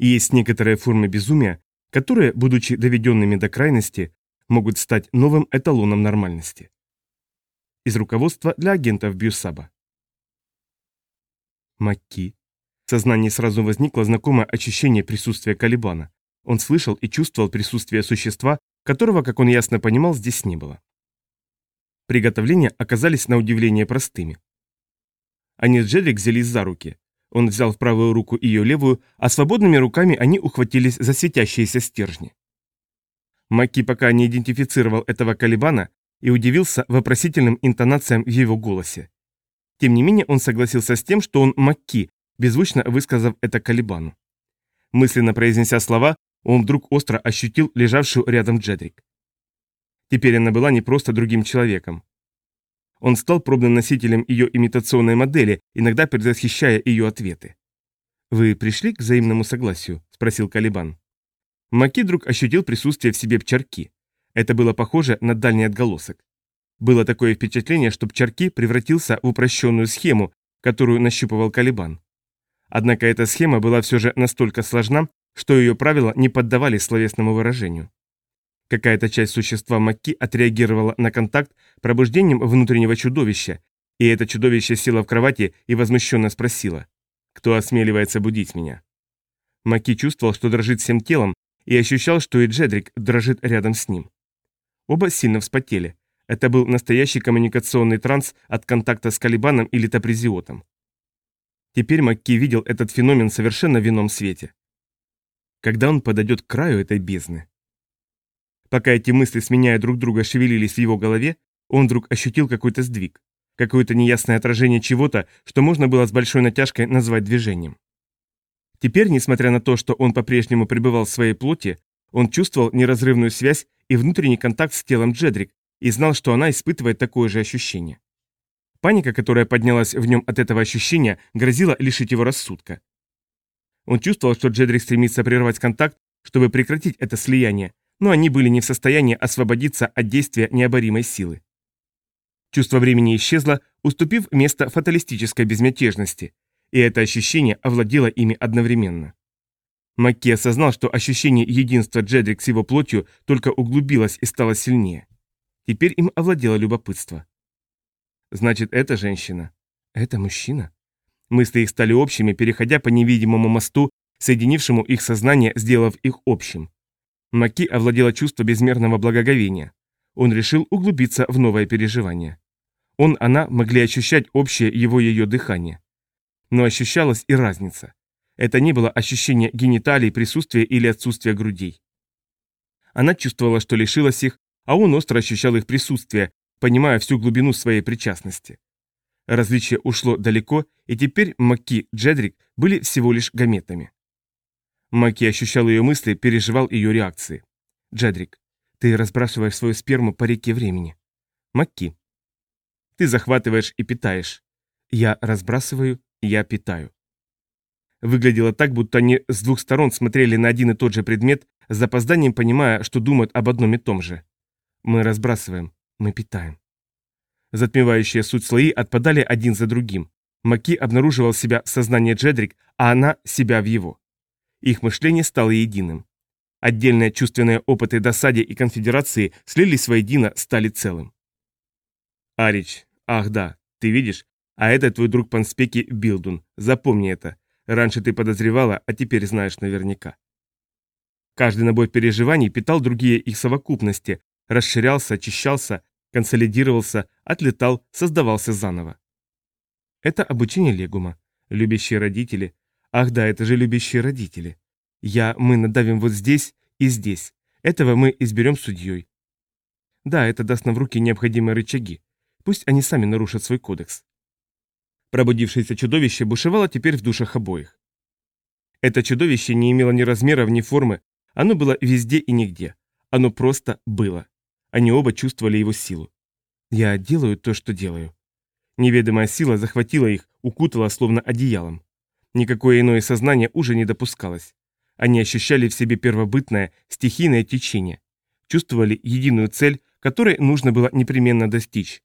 И есть некоторые формы безумия, которые, будучи доведенными до крайности, могут стать новым эталоном нормальности. Из руководства для агентов Бьюсаба. Макки. В сознании сразу возникло знакомое ощущение присутствия Калибана. Он слышал и чувствовал присутствие существа, которого, как он ясно понимал, здесь не было. Приготовления оказались на удивление простыми. Они с Джедрик взялись за руки. Он взял в правую руку ее левую, а свободными руками они ухватились за светящиеся стержни. Маки пока не идентифицировал этого Калибана и удивился вопросительным интонациям в его голосе. Тем не менее он согласился с тем, что он Макки, беззвучно высказав это Калибану. Мысленно произнеся слова, он вдруг остро ощутил лежавшую рядом Джедрик. Теперь она была не просто другим человеком. Он стал пробным носителем ее имитационной модели, иногда предвосхищая ее ответы. «Вы пришли к взаимному согласию?» – спросил Калибан. Маки вдруг ощутил присутствие в себе пчарки. Это было похоже на дальний отголосок. Было такое впечатление, что пчарки превратился в упрощенную схему, которую нащупывал Калибан. Однако эта схема была все же настолько сложна, что ее правила не поддавались словесному выражению. Какая-то часть существа Макки отреагировала на контакт пробуждением внутреннего чудовища, и это чудовище село в кровати и возмущенно спросило, «Кто осмеливается будить меня?» Маки чувствовал, что дрожит всем телом, и ощущал, что и Джедрик дрожит рядом с ним. Оба сильно вспотели. Это был настоящий коммуникационный транс от контакта с Калибаном или Тапризиотом. Теперь Макки видел этот феномен совершенно в ином свете когда он подойдет к краю этой бездны. Пока эти мысли, сменяя друг друга, шевелились в его голове, он вдруг ощутил какой-то сдвиг, какое-то неясное отражение чего-то, что можно было с большой натяжкой назвать движением. Теперь, несмотря на то, что он по-прежнему пребывал в своей плоти, он чувствовал неразрывную связь и внутренний контакт с телом Джедрик и знал, что она испытывает такое же ощущение. Паника, которая поднялась в нем от этого ощущения, грозила лишить его рассудка. Он чувствовал, что Джедрик стремится прервать контакт, чтобы прекратить это слияние, но они были не в состоянии освободиться от действия необоримой силы. Чувство времени исчезло, уступив место фаталистической безмятежности, и это ощущение овладело ими одновременно. Макки осознал, что ощущение единства Джедрик с его плотью только углубилось и стало сильнее. Теперь им овладело любопытство. Значит, это женщина. Это мужчина? Мысли их стали общими, переходя по невидимому мосту, соединившему их сознание, сделав их общим. Маки овладело чувство безмерного благоговения. Он решил углубиться в новое переживание. Он, она могли ощущать общее его-ее дыхание. Но ощущалась и разница. Это не было ощущение гениталий, присутствия или отсутствия грудей. Она чувствовала, что лишилась их, а он остро ощущал их присутствие, понимая всю глубину своей причастности. Различие ушло далеко, и теперь Маки Джедрик были всего лишь гаметами. Маки ощущал ее мысли, переживал ее реакции. Джедрик, ты разбрасываешь свою сперму по реке времени. Маки. Ты захватываешь и питаешь. Я разбрасываю, я питаю. Выглядело так, будто они с двух сторон смотрели на один и тот же предмет, с запозданием понимая, что думают об одном и том же. Мы разбрасываем, мы питаем. Затмевающие суть слои отпадали один за другим. Маки обнаруживал себя в сознании Джедрик, а она себя в его. Их мышление стало единым. Отдельные чувственные опыты досаде и конфедерации слились воедино, стали целым. Арич, ах да, ты видишь? А это твой друг Панспеки Билдун. Запомни это. Раньше ты подозревала, а теперь знаешь наверняка. Каждый набор переживаний питал другие их совокупности, расширялся, очищался, консолидировался, отлетал, создавался заново. Это обучение легума. Любящие родители. Ах да, это же любящие родители. Я, мы надавим вот здесь и здесь. Этого мы изберем судьей. Да, это даст нам в руки необходимые рычаги. Пусть они сами нарушат свой кодекс. Пробудившееся чудовище бушевало теперь в душах обоих. Это чудовище не имело ни размеров, ни формы, оно было везде и нигде. Оно просто было. Они оба чувствовали его силу. Я делаю то, что делаю. Неведомая сила захватила их, укутала словно одеялом. Никакое иное сознание уже не допускалось. Они ощущали в себе первобытное, стихийное течение. Чувствовали единую цель, которой нужно было непременно достичь.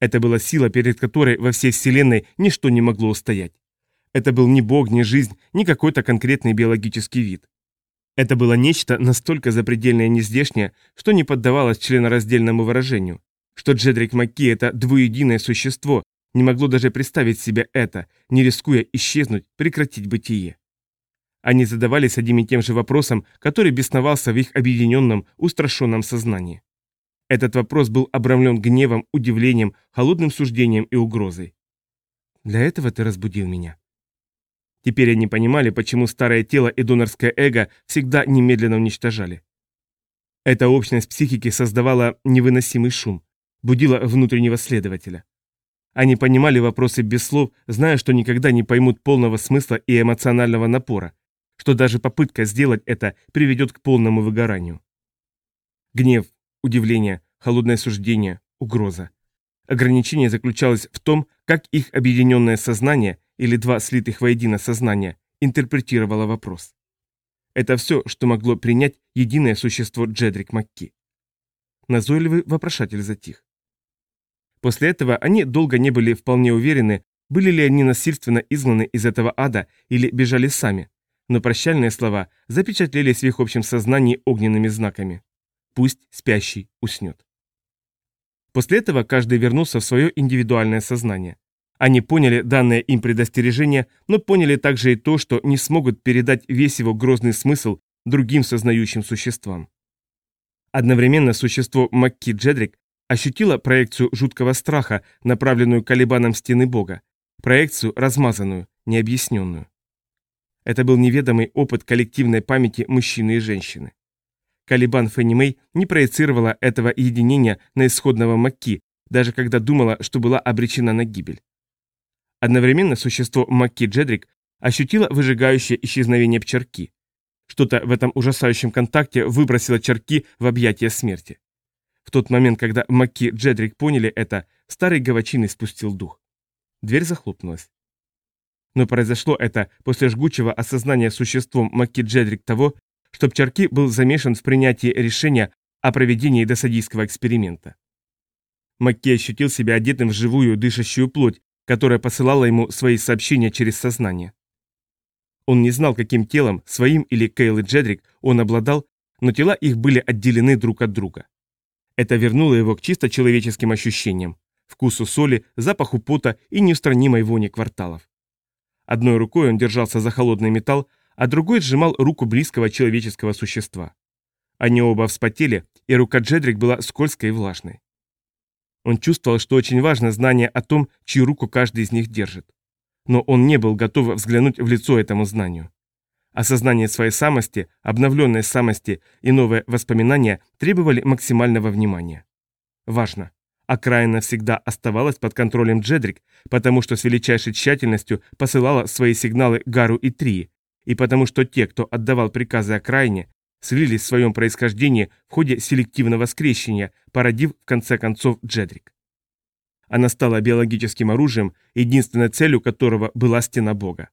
Это была сила, перед которой во всей Вселенной ничто не могло устоять. Это был ни бог, ни жизнь, ни какой-то конкретный биологический вид. Это было нечто настолько запредельное и нездешнее, что не поддавалось членораздельному выражению, что Джедрик Макки – это двуединое существо, не могло даже представить себе это, не рискуя исчезнуть, прекратить бытие. Они задавались одним и тем же вопросом, который бесновался в их объединенном, устрашенном сознании. Этот вопрос был обрамлен гневом, удивлением, холодным суждением и угрозой. «Для этого ты разбудил меня?» Теперь они понимали, почему старое тело и донорское эго всегда немедленно уничтожали. Эта общность психики создавала невыносимый шум, будила внутреннего следователя. Они понимали вопросы без слов, зная, что никогда не поймут полного смысла и эмоционального напора, что даже попытка сделать это приведет к полному выгоранию. Гнев, удивление, холодное суждение, угроза. Ограничение заключалось в том, как их объединенное сознание или два слитых воедино сознания интерпретировало вопрос. Это все, что могло принять единое существо Джедрик Макки. Назойливый вопрошатель затих. После этого они долго не были вполне уверены, были ли они насильственно изгнаны из этого ада или бежали сами, но прощальные слова запечатлелись в их общем сознании огненными знаками. Пусть спящий уснет. После этого каждый вернулся в свое индивидуальное сознание. Они поняли данное им предостережение, но поняли также и то, что не смогут передать весь его грозный смысл другим сознающим существам. Одновременно существо Макки Джедрик ощутило проекцию жуткого страха, направленную колебаном стены Бога, проекцию размазанную, необъясненную. Это был неведомый опыт коллективной памяти мужчины и женщины. Калибан Фенни не проецировала этого единения на исходного Макки, даже когда думала, что была обречена на гибель. Одновременно существо Макки Джедрик ощутило выжигающее исчезновение пчерки. Что-то в этом ужасающем контакте выбросило черки в объятия смерти. В тот момент, когда Макки Джедрик поняли это, старый гавачиный спустил дух. Дверь захлопнулась. Но произошло это после жгучего осознания существом Макки Джедрик того, что Пчарки был замешан в принятии решения о проведении досадийского эксперимента. Макки ощутил себя одетым в живую дышащую плоть, которая посылала ему свои сообщения через сознание. Он не знал, каким телом, своим или Кейл и Джедрик, он обладал, но тела их были отделены друг от друга. Это вернуло его к чисто человеческим ощущениям, вкусу соли, запаху пота и неустранимой вони кварталов. Одной рукой он держался за холодный металл, а другой сжимал руку близкого человеческого существа. Они оба вспотели, и рука Джедрик была скользкой и влажной. Он чувствовал, что очень важно знание о том, чью руку каждый из них держит. Но он не был готов взглянуть в лицо этому знанию. Осознание своей самости, обновленной самости и новые воспоминания требовали максимального внимания. Важно. Окраина всегда оставалась под контролем Джедрик, потому что с величайшей тщательностью посылала свои сигналы Гару и Трии, и потому что те, кто отдавал приказы окраине, слились в своем происхождении в ходе селективного скрещения, породив в конце концов Джедрик. Она стала биологическим оружием, единственной целью которого была стена Бога.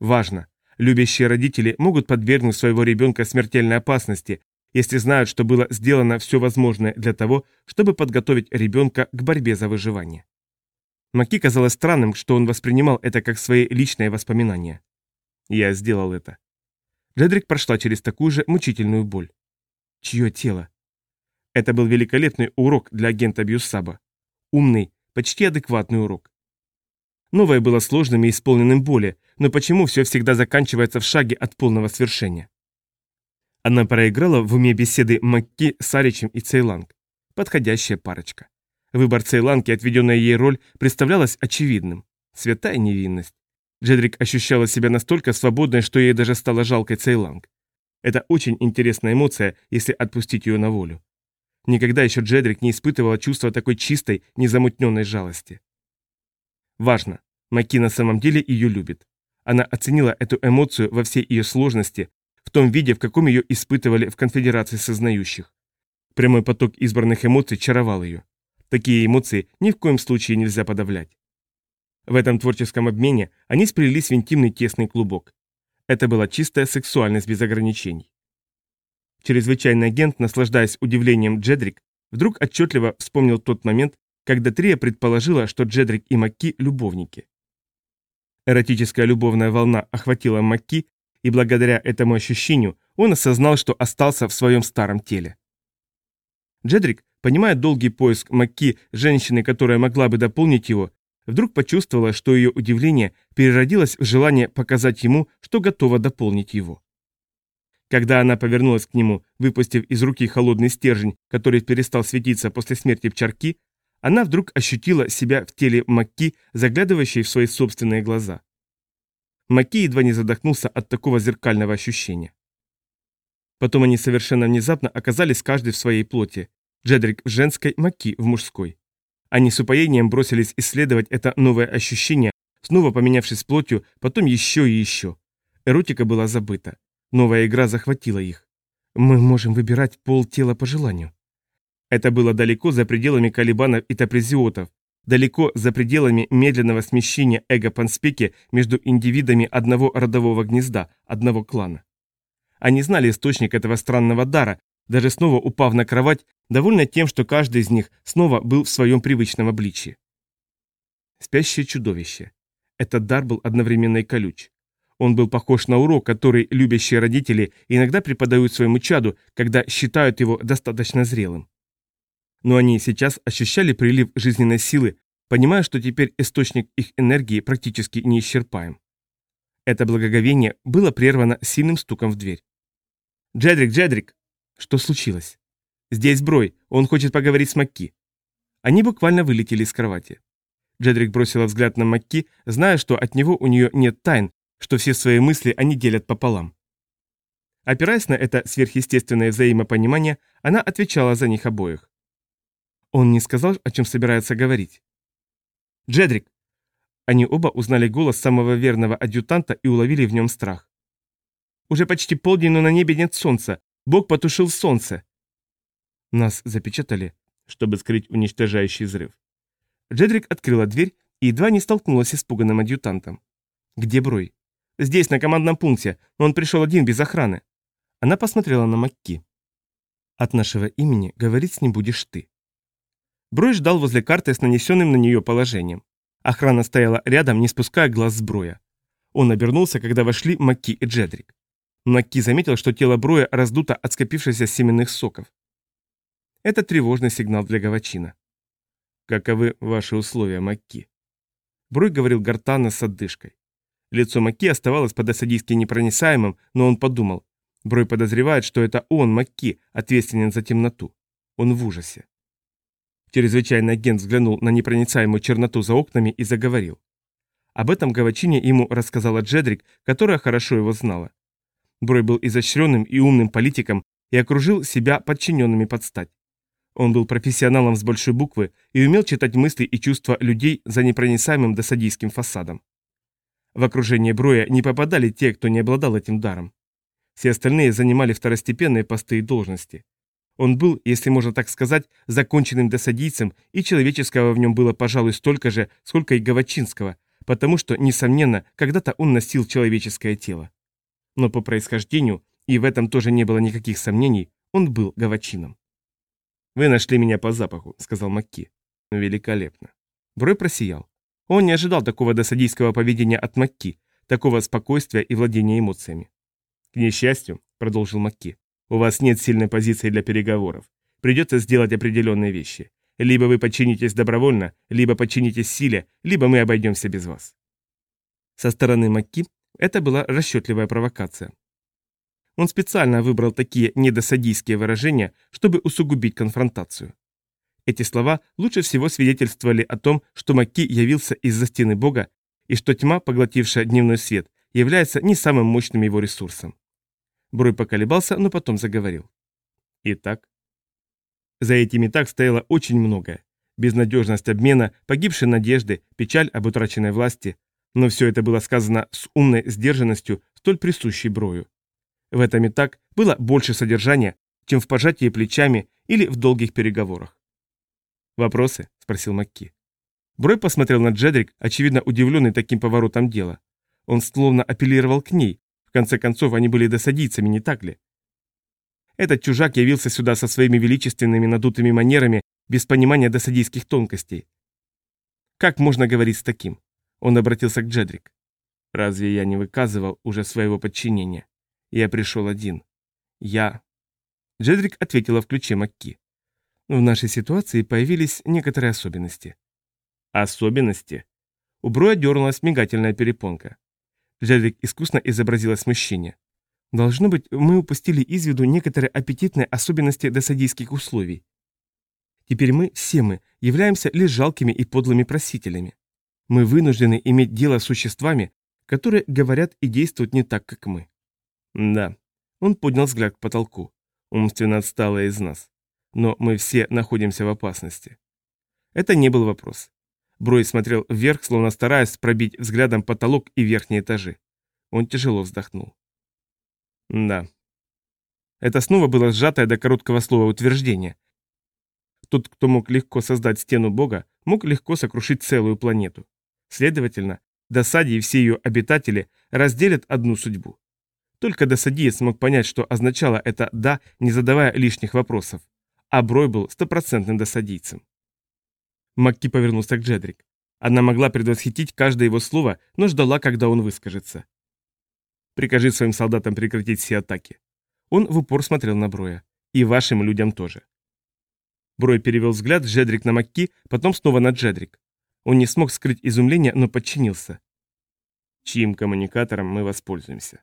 Важно, любящие родители могут подвергнуть своего ребенка смертельной опасности, если знают, что было сделано все возможное для того, чтобы подготовить ребенка к борьбе за выживание. Маки казалось странным, что он воспринимал это как свои личные воспоминания. Я сделал это. Джедрик прошла через такую же мучительную боль. Чье тело? Это был великолепный урок для агента Бьюсаба. Умный, почти адекватный урок. Новое было сложным и исполненным боли, но почему все всегда заканчивается в шаге от полного свершения? Она проиграла в уме беседы Макки с Аричем и Цейланг. Подходящая парочка. Выбор Цейланги, отведенная ей роль, представлялась очевидным. Святая невинность. Джедрик ощущала себя настолько свободной, что ей даже стало жалко Цейланг. Это очень интересная эмоция, если отпустить ее на волю. Никогда еще Джедрик не испытывала чувства такой чистой, незамутненной жалости. Важно, Маки на самом деле ее любит. Она оценила эту эмоцию во всей ее сложности, в том виде, в каком ее испытывали в конфедерации сознающих. Прямой поток избранных эмоций чаровал ее. Такие эмоции ни в коем случае нельзя подавлять. В этом творческом обмене они сплелись в интимный тесный клубок. Это была чистая сексуальность без ограничений. Чрезвычайный агент, наслаждаясь удивлением Джедрик, вдруг отчетливо вспомнил тот момент, когда Трия предположила, что Джедрик и Макки – любовники. Эротическая любовная волна охватила Макки, и благодаря этому ощущению он осознал, что остался в своем старом теле. Джедрик, понимая долгий поиск Макки, женщины, которая могла бы дополнить его, вдруг почувствовала, что ее удивление переродилось в желание показать ему, что готова дополнить его. Когда она повернулась к нему, выпустив из руки холодный стержень, который перестал светиться после смерти Пчарки, она вдруг ощутила себя в теле Макки, заглядывающей в свои собственные глаза. Маки едва не задохнулся от такого зеркального ощущения. Потом они совершенно внезапно оказались каждый в своей плоти. Джедрик в женской, Маки в мужской. Они с упоением бросились исследовать это новое ощущение, снова поменявшись плотью, потом еще и еще. Эротика была забыта. Новая игра захватила их. Мы можем выбирать пол тела по желанию. Это было далеко за пределами колебанов и тапризиотов, далеко за пределами медленного смещения эго Панспеки между индивидами одного родового гнезда, одного клана. Они знали источник этого странного дара, даже снова упав на кровать, довольно тем, что каждый из них снова был в своем привычном обличье. Спящее чудовище. Этот дар был одновременно и колюч. Он был похож на урок, который любящие родители иногда преподают своему чаду, когда считают его достаточно зрелым но они сейчас ощущали прилив жизненной силы, понимая, что теперь источник их энергии практически неисчерпаем. Это благоговение было прервано сильным стуком в дверь. «Джедрик, Джедрик!» «Что случилось?» «Здесь Брой, он хочет поговорить с Макки». Они буквально вылетели из кровати. Джедрик бросила взгляд на Макки, зная, что от него у нее нет тайн, что все свои мысли они делят пополам. Опираясь на это сверхъестественное взаимопонимание, она отвечала за них обоих. Он не сказал, о чем собирается говорить. «Джедрик!» Они оба узнали голос самого верного адъютанта и уловили в нем страх. «Уже почти полдень, но на небе нет солнца. Бог потушил солнце!» Нас запечатали, чтобы скрыть уничтожающий взрыв. Джедрик открыла дверь и едва не столкнулась с испуганным адъютантом. «Где Брой?» «Здесь, на командном пункте, но он пришел один, без охраны». Она посмотрела на Макки. «От нашего имени говорить с ним будешь ты». Брой ждал возле карты с нанесенным на нее положением. Охрана стояла рядом, не спуская глаз с Броя. Он обернулся, когда вошли Макки и Джедрик. Макки заметил, что тело Броя раздуто от скопившихся семенных соков. Это тревожный сигнал для Гавачина. «Каковы ваши условия, Макки?» Брой говорил гортанно с отдышкой. Лицо Макки оставалось по-досадийски непроницаемым, но он подумал. Брой подозревает, что это он, Макки, ответственен за темноту. Он в ужасе. Чрезвычайный агент взглянул на непроницаемую черноту за окнами и заговорил. Об этом Гавачине ему рассказала Джедрик, которая хорошо его знала. Брой был изощренным и умным политиком и окружил себя подчиненными под стать. Он был профессионалом с большой буквы и умел читать мысли и чувства людей за непроницаемым досадийским фасадом. В окружение Броя не попадали те, кто не обладал этим даром. Все остальные занимали второстепенные посты и должности. Он был, если можно так сказать, законченным досадийцем, и человеческого в нем было, пожалуй, столько же, сколько и Гавачинского, потому что, несомненно, когда-то он носил человеческое тело. Но по происхождению, и в этом тоже не было никаких сомнений, он был Гавачином. «Вы нашли меня по запаху», — сказал Макки. «Великолепно». Брой просиял. Он не ожидал такого досадийского поведения от Макки, такого спокойствия и владения эмоциями. «К несчастью», — продолжил Макки, у вас нет сильной позиции для переговоров. Придется сделать определенные вещи. Либо вы подчинитесь добровольно, либо подчинитесь силе, либо мы обойдемся без вас. Со стороны Макки это была расчетливая провокация. Он специально выбрал такие недосадийские выражения, чтобы усугубить конфронтацию. Эти слова лучше всего свидетельствовали о том, что Макки явился из-за стены Бога, и что тьма, поглотившая дневной свет, является не самым мощным его ресурсом. Брой поколебался, но потом заговорил. Итак. За этими так стояло очень многое. Безнадежность обмена, погибшие надежды, печаль об утраченной власти. Но все это было сказано с умной сдержанностью, столь присущей Брою. В этом и так было больше содержания, чем в пожатии плечами или в долгих переговорах. «Вопросы?» – спросил Макки. Брой посмотрел на Джедрик, очевидно удивленный таким поворотом дела. Он словно апеллировал к ней, конце концов, они были досадийцами, не так ли? Этот чужак явился сюда со своими величественными надутыми манерами, без понимания досадийских тонкостей. Как можно говорить с таким? Он обратился к Джедрик. Разве я не выказывал уже своего подчинения? Я пришел один. Я... Джедрик ответила в ключе Макки. В нашей ситуации появились некоторые особенности. Особенности? У Броя дернулась мигательная перепонка. Джедрик искусно изобразила смущение. Должно быть, мы упустили из виду некоторые аппетитные особенности досадийских условий. Теперь мы, все мы, являемся лишь жалкими и подлыми просителями. Мы вынуждены иметь дело с существами, которые говорят и действуют не так, как мы. Да. Он поднял взгляд к потолку. Умственно отсталая из нас. Но мы все находимся в опасности. Это не был вопрос. Брой смотрел вверх, словно стараясь пробить взглядом потолок и верхние этажи. Он тяжело вздохнул. Да. Это снова было сжатое до короткого слова утверждение. Тот, кто мог легко создать стену Бога, мог легко сокрушить целую планету. Следовательно, Досади и все ее обитатели разделят одну судьбу. Только Досадия смог понять, что означало это «да», не задавая лишних вопросов. А Брой был стопроцентным досадийцем. Макки повернулся к Джедрик. Она могла предвосхитить каждое его слово, но ждала, когда он выскажется. Прикажи своим солдатам прекратить все атаки. Он в упор смотрел на Броя. И вашим людям тоже. Брой перевел взгляд Джедрик на Макки, потом снова на Джедрик. Он не смог скрыть изумление, но подчинился. Чьим коммуникатором мы воспользуемся?